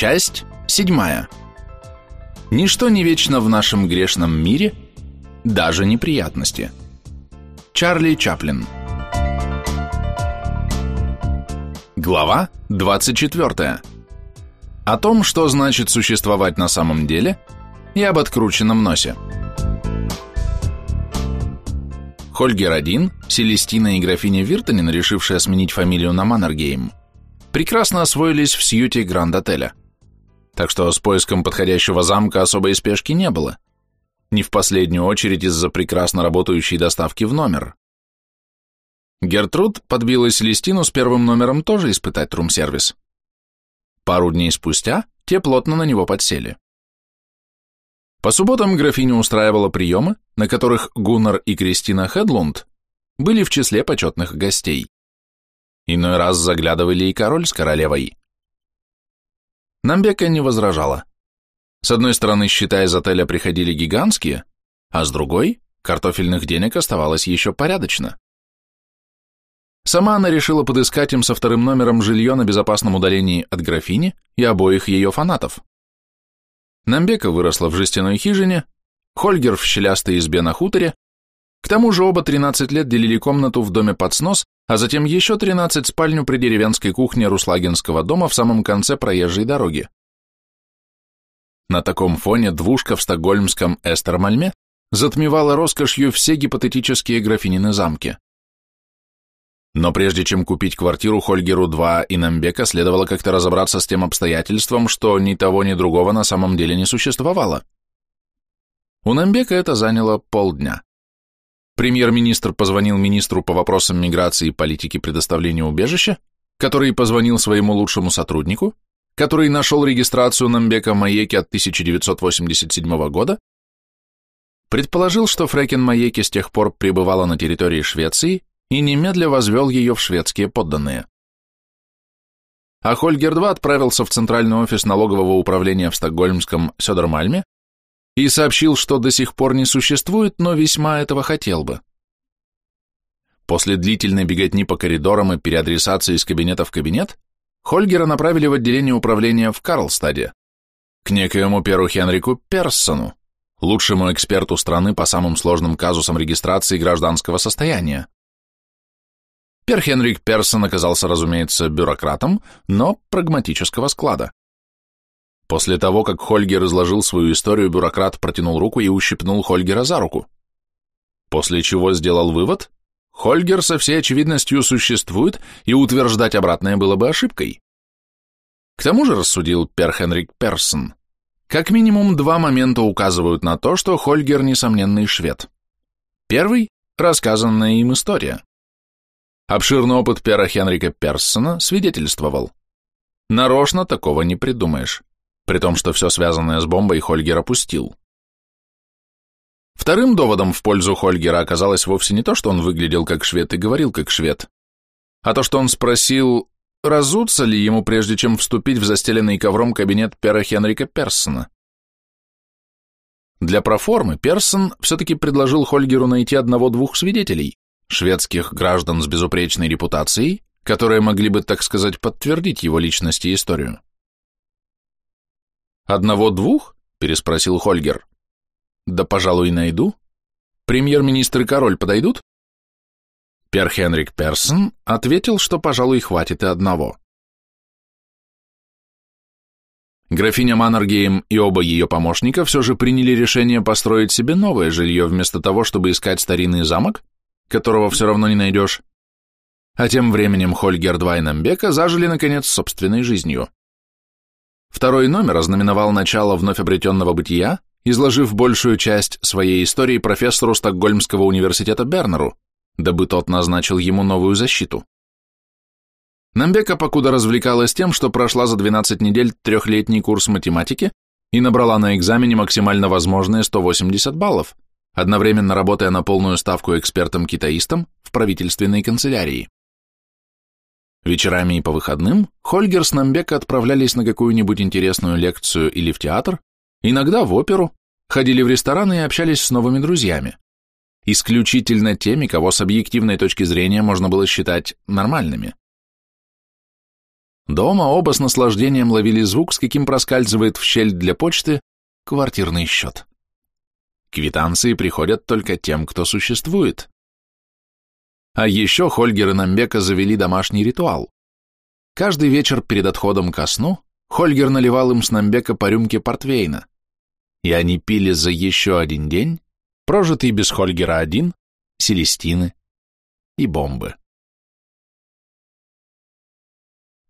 Часть седьмая. Ничто не вечно в нашем грешном мире, даже неприятности. Чарли Чаплин. Глава 24. О том, что значит существовать на самом деле, и об открученном носе. Хольгер-1, Селестина и графиня Виртонин, решившая сменить фамилию на Маннергейм, прекрасно освоились в сьюте Гранд-отеля. Так что с поиском подходящего замка особой спешки не было. Не в последнюю очередь из-за прекрасно работающей доставки в номер. Гертруд подбила Селестину с первым номером тоже испытать трум-сервис. Пару дней спустя те плотно на него подсели. По субботам графиня устраивала приемы, на которых Гуннар и Кристина Хедлунд были в числе почетных гостей. Иной раз заглядывали и король с королевой. Намбека не возражала. С одной стороны, счета из отеля приходили гигантские, а с другой, картофельных денег оставалось еще порядочно. Сама она решила подыскать им со вторым номером жилье на безопасном удалении от графини и обоих ее фанатов. Намбека выросла в жестяной хижине, Хольгер в щелястой избе на хуторе, к тому же оба 13 лет делили комнату в доме под снос, а затем еще 13 спальню при деревенской кухне Руслагинского дома в самом конце проезжей дороги. На таком фоне двушка в стокгольмском Эстермальме затмевала роскошью все гипотетические графинины замки. Но прежде чем купить квартиру Хольгеру-2 и Намбека, следовало как-то разобраться с тем обстоятельством, что ни того, ни другого на самом деле не существовало. У Намбека это заняло полдня. Премьер-министр позвонил министру по вопросам миграции и политики предоставления убежища, который позвонил своему лучшему сотруднику, который нашел регистрацию Намбека Маеки от 1987 года, предположил, что Фрекен Маеки с тех пор пребывала на территории Швеции и немедля возвел ее в шведские подданные. А Хольгер-2 отправился в центральный офис налогового управления в стокгольмском Сёдермальме и сообщил, что до сих пор не существует, но весьма этого хотел бы. После длительной беготни по коридорам и переадресации из кабинета в кабинет, Хольгера направили в отделение управления в Карлстаде, к некоему Перу Хенрику Перссону, лучшему эксперту страны по самым сложным казусам регистрации гражданского состояния. Пер Хенрик Персон оказался, разумеется, бюрократом, но прагматического склада. После того, как Хольгер изложил свою историю, бюрократ протянул руку и ущипнул Хольгера за руку. После чего сделал вывод, Хольгер со всей очевидностью существует, и утверждать обратное было бы ошибкой. К тому же, рассудил Пер Хенрик Персон, как минимум два момента указывают на то, что Хольгер несомненный швед. Первый – рассказанная им история. Обширный опыт Пера Хенрика Персона свидетельствовал. Нарочно такого не придумаешь, при том, что все связанное с бомбой Хольгер опустил. Вторым доводом в пользу Хольгера оказалось вовсе не то, что он выглядел как швед и говорил как швед, а то, что он спросил, разуться ли ему, прежде чем вступить в застеленный ковром кабинет Пера Хенрика Персона. Для проформы Персон все-таки предложил Хольгеру найти одного-двух свидетелей, шведских граждан с безупречной репутацией, которые могли бы, так сказать, подтвердить его личность и историю. «Одного-двух?» – переспросил Хольгер. «Да, пожалуй, найду. Премьер-министр и король подойдут?» Пер Хенрик Персон ответил, что, пожалуй, хватит и одного. Графиня Маннергейм и оба ее помощника все же приняли решение построить себе новое жилье вместо того, чтобы искать старинный замок, которого все равно не найдешь. А тем временем Хольгер-2 и Намбека зажили, наконец, собственной жизнью. Второй номер ознаменовал начало вновь обретенного бытия, изложив большую часть своей истории профессору Стокгольмского университета Бернеру, дабы тот назначил ему новую защиту. Намбека покуда развлекалась тем, что прошла за 12 недель трехлетний курс математики и набрала на экзамене максимально возможные 180 баллов – одновременно работая на полную ставку экспертом-китаистом в правительственной канцелярии. Вечерами и по выходным Хольгер с Намбека отправлялись на какую-нибудь интересную лекцию или в театр, иногда в оперу, ходили в рестораны и общались с новыми друзьями. Исключительно теми, кого с объективной точки зрения можно было считать нормальными. Дома оба с наслаждением ловили звук, с каким проскальзывает в щель для почты квартирный счет. Квитанции приходят только тем, кто существует. А еще Хольгер и Намбека завели домашний ритуал. Каждый вечер перед отходом ко сну Хольгер наливал им с Намбека по рюмке портвейна, и они пили за еще один день, прожитый без Хольгера один, Селестины и бомбы.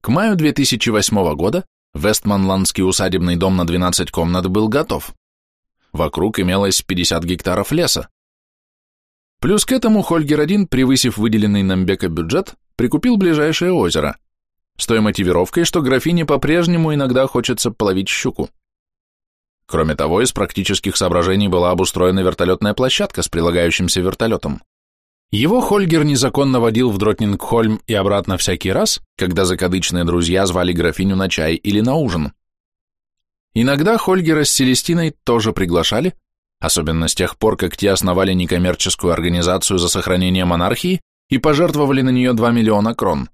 К маю 2008 года Вестманландский усадебный дом на 12 комнат был готов. Вокруг имелось 50 гектаров леса. Плюс к этому Хольгер-1, превысив выделенный Намбека бюджет, прикупил ближайшее озеро, с той мотивировкой, что графине по-прежнему иногда хочется половить щуку. Кроме того, из практических соображений была обустроена вертолетная площадка с прилагающимся вертолетом. Его Хольгер незаконно водил в Дротнингхольм и обратно всякий раз, когда закадычные друзья звали графиню на чай или на ужин. Иногда Хольгера с Селестиной тоже приглашали, особенно с тех пор, как те основали некоммерческую организацию за сохранение монархии и пожертвовали на нее 2 миллиона крон.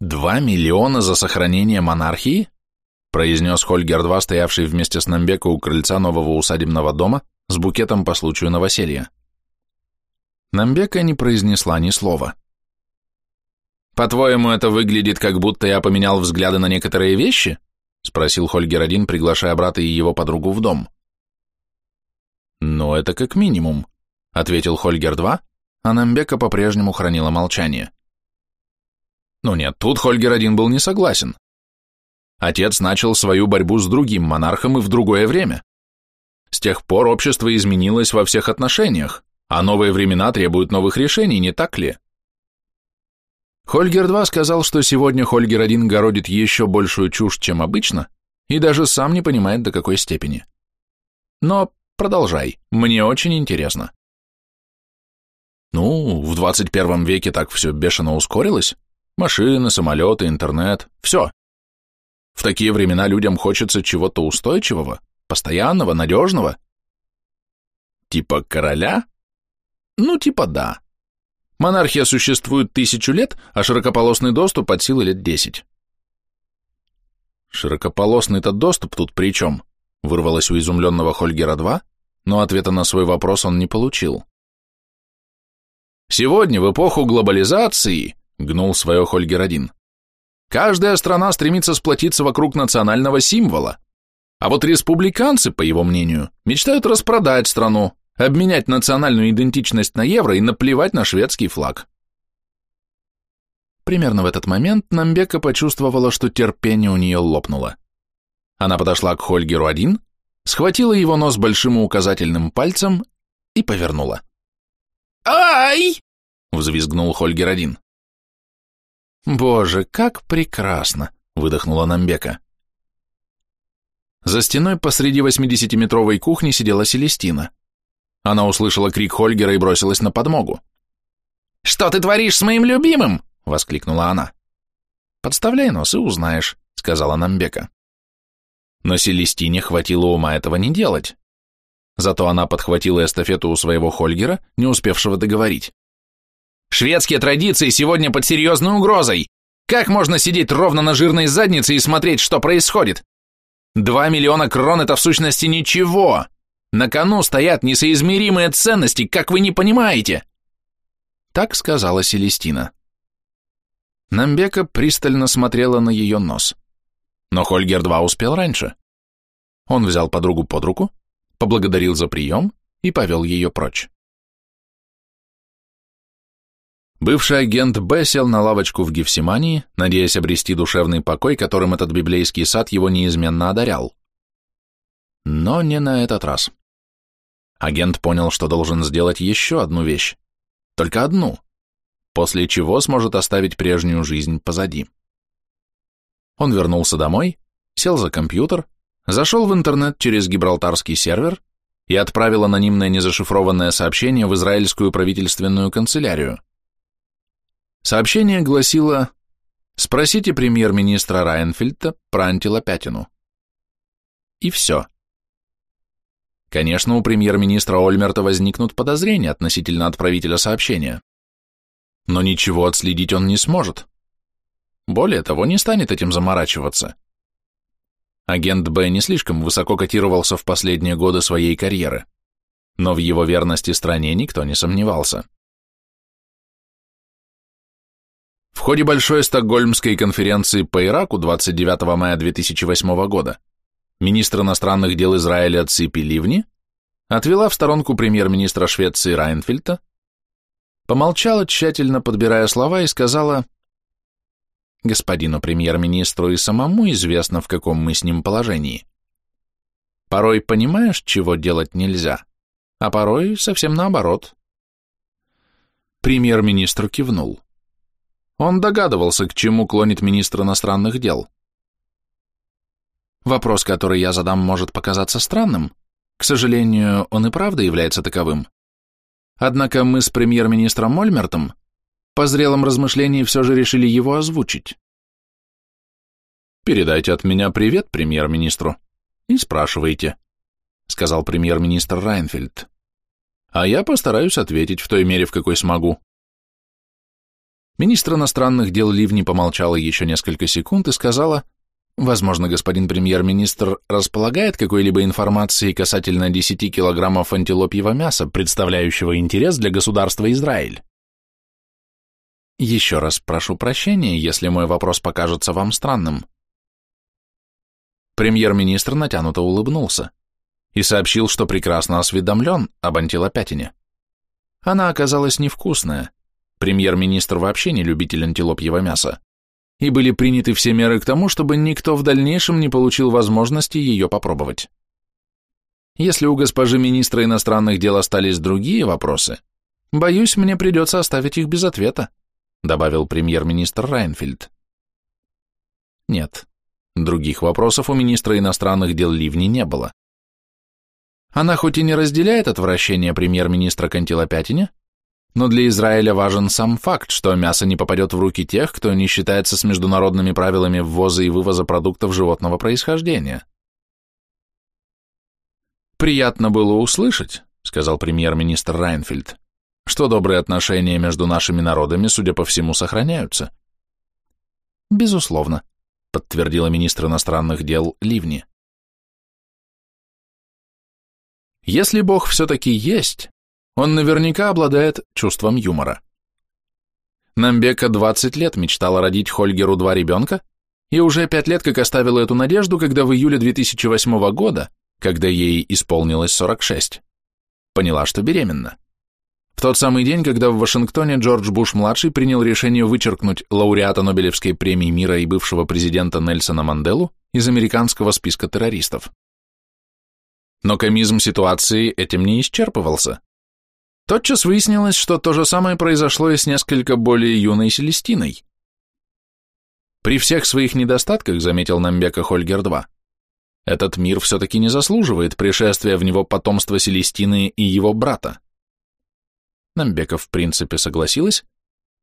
2 миллиона за сохранение монархии? произнес Хольгер-2, стоявший вместе с Намбеко у крыльца нового усадебного дома с букетом по случаю новоселья. Намбека не произнесла ни слова. «По-твоему, это выглядит, как будто я поменял взгляды на некоторые вещи?» — спросил Хольгер-1, приглашая брата и его подругу в дом. «Ну, это как минимум», — ответил Хольгер-2, а Намбека по-прежнему хранила молчание. Ну нет, тут Хольгер-1 был не согласен. Отец начал свою борьбу с другим монархом и в другое время. С тех пор общество изменилось во всех отношениях, а новые времена требуют новых решений, не так ли? Хольгер-2 сказал, что сегодня Хольгер-1 городит еще большую чушь, чем обычно, и даже сам не понимает, до какой степени. Но продолжай, мне очень интересно. Ну, в 21 веке так все бешено ускорилось. Машины, самолеты, интернет, все. В такие времена людям хочется чего-то устойчивого, постоянного, надежного. Типа короля? Ну, типа да. Монархия существует тысячу лет, а широкополосный доступ от силы лет десять. Широкополосный-то доступ тут при чем? Вырвалось у изумленного Хольгера-2, но ответа на свой вопрос он не получил. Сегодня, в эпоху глобализации, гнул свое Хольгер-1, каждая страна стремится сплотиться вокруг национального символа, а вот республиканцы, по его мнению, мечтают распродать страну, обменять национальную идентичность на евро и наплевать на шведский флаг. Примерно в этот момент Намбека почувствовала, что терпение у нее лопнуло. Она подошла к Хольгеру-1, схватила его нос большим и указательным пальцем и повернула. «Ай!» — взвизгнул Хольгер-1. «Боже, как прекрасно!» — выдохнула Намбека. За стеной посреди восьмидесятиметровой кухни сидела Селестина. Она услышала крик Хольгера и бросилась на подмогу. «Что ты творишь с моим любимым?» — воскликнула она. «Подставляй нос и узнаешь», — сказала Намбека. Но Селестине хватило ума этого не делать. Зато она подхватила эстафету у своего Хольгера, не успевшего договорить. «Шведские традиции сегодня под серьезной угрозой! Как можно сидеть ровно на жирной заднице и смотреть, что происходит? Два миллиона крон — это в сущности ничего!» На кону стоят несоизмеримые ценности, как вы не понимаете!» Так сказала Селестина. Намбека пристально смотрела на ее нос. Но Хольгер-2 успел раньше. Он взял подругу под руку, поблагодарил за прием и повел ее прочь. Бывший агент Б сел на лавочку в Гефсимании, надеясь обрести душевный покой, которым этот библейский сад его неизменно одарял. Но не на этот раз. Агент понял, что должен сделать еще одну вещь. Только одну. После чего сможет оставить прежнюю жизнь позади. Он вернулся домой, сел за компьютер, зашел в интернет через гибралтарский сервер и отправил анонимное незашифрованное сообщение в израильскую правительственную канцелярию. Сообщение гласило «Спросите премьер-министра Райенфельда про антилопятину». И все. Конечно, у премьер-министра Ольмерта возникнут подозрения относительно отправителя сообщения. Но ничего отследить он не сможет. Более того, не станет этим заморачиваться. Агент Б не слишком высоко котировался в последние годы своей карьеры, но в его верности стране никто не сомневался. В ходе Большой Стокгольмской конференции по Ираку 29 мая 2008 года министр иностранных дел Израиля Ципи Ливни отвела в сторонку премьер-министра Швеции Райнфельта, помолчала, тщательно подбирая слова, и сказала, «Господину премьер-министру и самому известно, в каком мы с ним положении. Порой понимаешь, чего делать нельзя, а порой совсем наоборот». Премьер-министр кивнул. Он догадывался, к чему клонит министр иностранных дел. Вопрос, который я задам, может показаться странным. К сожалению, он и правда является таковым. Однако мы с премьер-министром Мольмертом по зрелом размышлении все же решили его озвучить. «Передайте от меня привет премьер-министру и спрашивайте», сказал премьер-министр Райнфельд. «А я постараюсь ответить в той мере, в какой смогу». Министр иностранных дел Ливни помолчала еще несколько секунд и сказала, «Возможно, господин премьер-министр располагает какой-либо информацией касательно 10 килограммов антилопьего мяса, представляющего интерес для государства Израиль». Еще раз прошу прощения, если мой вопрос покажется вам странным. Премьер-министр натянуто улыбнулся и сообщил, что прекрасно осведомлен об антилопятине. Она оказалась невкусная, премьер-министр вообще не любитель антилопьего мяса, и были приняты все меры к тому, чтобы никто в дальнейшем не получил возможности ее попробовать. Если у госпожи министра иностранных дел остались другие вопросы, боюсь, мне придется оставить их без ответа, добавил премьер-министр Райнфельд. Нет, других вопросов у министра иностранных дел Ливни не было. Она хоть и не разделяет отвращение премьер-министра к антилопятине, но для Израиля важен сам факт, что мясо не попадет в руки тех, кто не считается с международными правилами ввоза и вывоза продуктов животного происхождения. «Приятно было услышать», — сказал премьер-министр Райнфельд, «что добрые отношения между нашими народами, судя по всему, сохраняются». «Безусловно», — подтвердила министр иностранных дел Ливни. «Если Бог все-таки есть, он наверняка обладает чувством юмора. Намбека 20 лет мечтала родить Хольгеру два ребенка, и уже пять лет как оставила эту надежду, когда в июле 2008 года, когда ей исполнилось 46, поняла, что беременна. Тот самый день, когда в Вашингтоне Джордж Буш-младший принял решение вычеркнуть лауреата Нобелевской премии мира и бывшего президента Нельсона Манделу из американского списка террористов. Но комизм ситуации этим не исчерпывался. Тотчас выяснилось, что то же самое произошло и с несколько более юной Селестиной. При всех своих недостатках, заметил Намбека Хольгер-2, этот мир все-таки не заслуживает пришествия в него потомства Селестины и его брата. Намбека в принципе согласилась,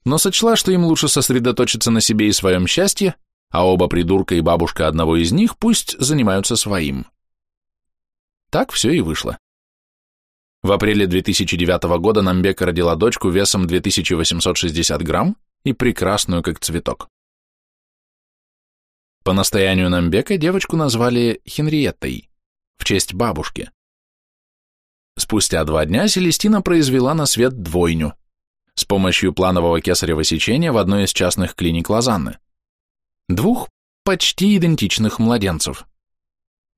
но сочла, что им лучше сосредоточиться на себе и своем счастье, а оба придурка и бабушка одного из них пусть занимаются своим. Так все и вышло. В апреле 2009 года Намбека родила дочку весом 2860 грамм и прекрасную, как цветок. По настоянию Намбека девочку назвали Хенриеттой, в честь бабушки. Спустя два дня Селестина произвела на свет двойню с помощью планового кесарево сечения в одной из частных клиник Лозанны. Двух почти идентичных младенцев.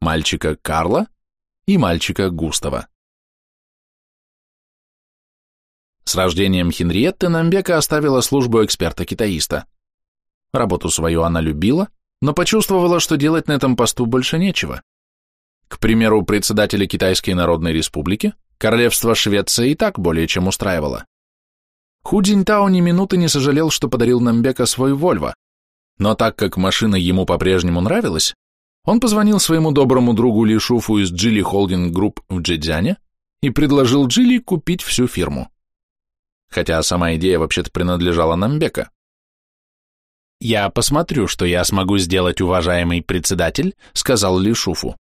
Мальчика Карла и мальчика Густава. С рождением Хенриетты Намбека оставила службу эксперта-китаиста. Работу свою она любила, но почувствовала, что делать на этом посту больше нечего. К примеру, председателя Китайской Народной Республики королевство Швеция и так более чем устраивало. Ху Цзиньтао ни минуты не сожалел, что подарил Намбека свой Вольво, но так как машина ему по-прежнему нравилась, он позвонил своему доброму другу Ли Шуфу из Geely Holding Group в Чжэцзяне и предложил Джили купить всю фирму хотя сама идея вообще-то принадлежала Номбеко. «Я посмотрю, что я смогу сделать, уважаемый председатель», — сказал Ли Шуфу.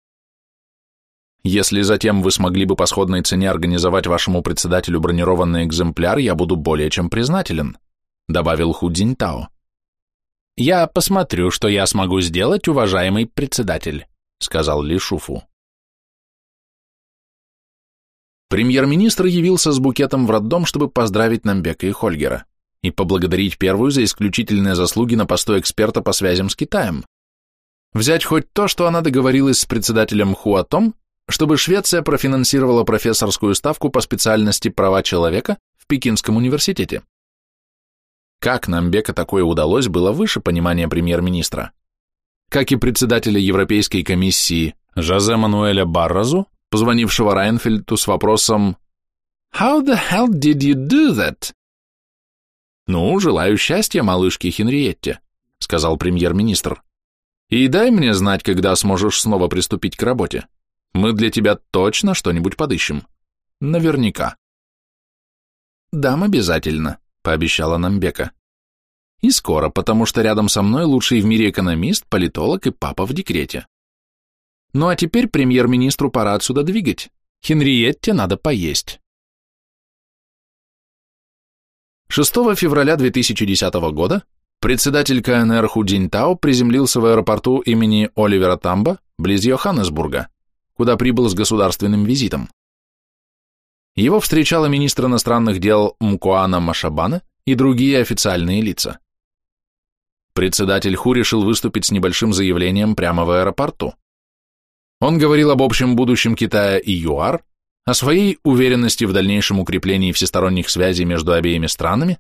«Если затем вы смогли бы по сходной цене организовать вашему председателю бронированный экземпляр, я буду более чем признателен», — добавил Ху Цзиньтао. «Я посмотрю, что я смогу сделать, уважаемый председатель», — сказал Ли Шуфу. Премьер-министр явился с букетом в роддом, чтобы поздравить Намбека и Хольгера и поблагодарить первую за исключительные заслуги на посту эксперта по связям с Китаем. Взять хоть то, что она договорилась с председателем Ху о том, чтобы Швеция профинансировала профессорскую ставку по специальности права человека в Пекинском университете. Как Намбека такое удалось, было выше понимания премьер-министра. Как и председателя Европейской комиссии Жозе Мануэля Барразу, позвонившего Райнфельду с вопросом «How the hell did you do that?» «Ну, желаю счастья малышке Хенриетте», — сказал премьер-министр. «И дай мне знать, когда сможешь снова приступить к работе. Мы для тебя точно что-нибудь подыщем. Наверняка». «Дам обязательно», — пообещала Намбека. «И скоро, потому что рядом со мной лучший в мире экономист, политолог и папа в декрете. Ну а теперь премьер-министру пора отсюда двигать. Хенриетте надо поесть». 6 февраля 2010 года председатель КНР Ху Цзиньтао приземлился в аэропорту имени Оливера Тамба близ Йоханнесбурга, куда прибыл с государственным визитом. Его встречала министр иностранных дел Мкуана Машабана и другие официальные лица. Председатель Ху решил выступить с небольшим заявлением прямо в аэропорту. Он говорил об общем будущем Китая и ЮАР, о своей уверенности в дальнейшем укреплении всесторонних связей между обеими странами,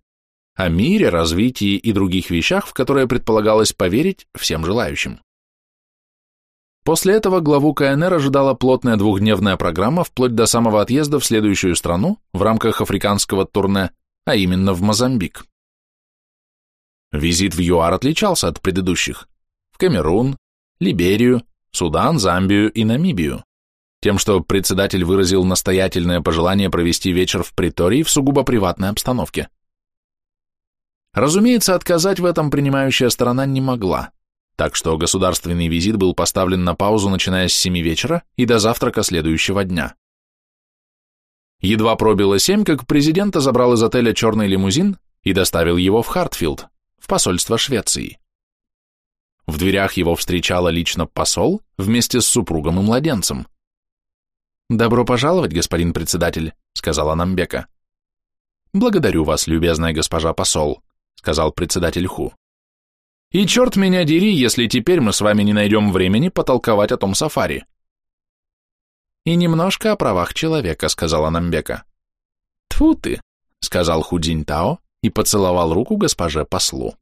о мире, развитии и других вещах, в которые предполагалось поверить всем желающим. После этого главу КНР ожидала плотная двухдневная программа вплоть до самого отъезда в следующую страну в рамках африканского турне, а именно в Мозамбик. Визит в ЮАР отличался от предыдущих. В Камерун, Либерию, Судан, Замбию и Намибию тем, что председатель выразил настоятельное пожелание провести вечер в притории в сугубо приватной обстановке. Разумеется, отказать в этом принимающая сторона не могла, так что государственный визит был поставлен на паузу, начиная с семи вечера и до завтрака следующего дня. Едва пробило семь, как президента забрал из отеля черный лимузин и доставил его в Хартфилд, в посольство Швеции. В дверях его встречала лично посол вместе с супругом и младенцем. «Добро пожаловать, господин председатель», — сказала Намбека. «Благодарю вас, любезная госпожа посол», — сказал председатель Ху. «И черт меня дери, если теперь мы с вами не найдем времени потолковать о том сафари». «И немножко о правах человека», — сказала Намбека. «Тьфу ты», — сказал Худзинь Тао и поцеловал руку госпоже послу.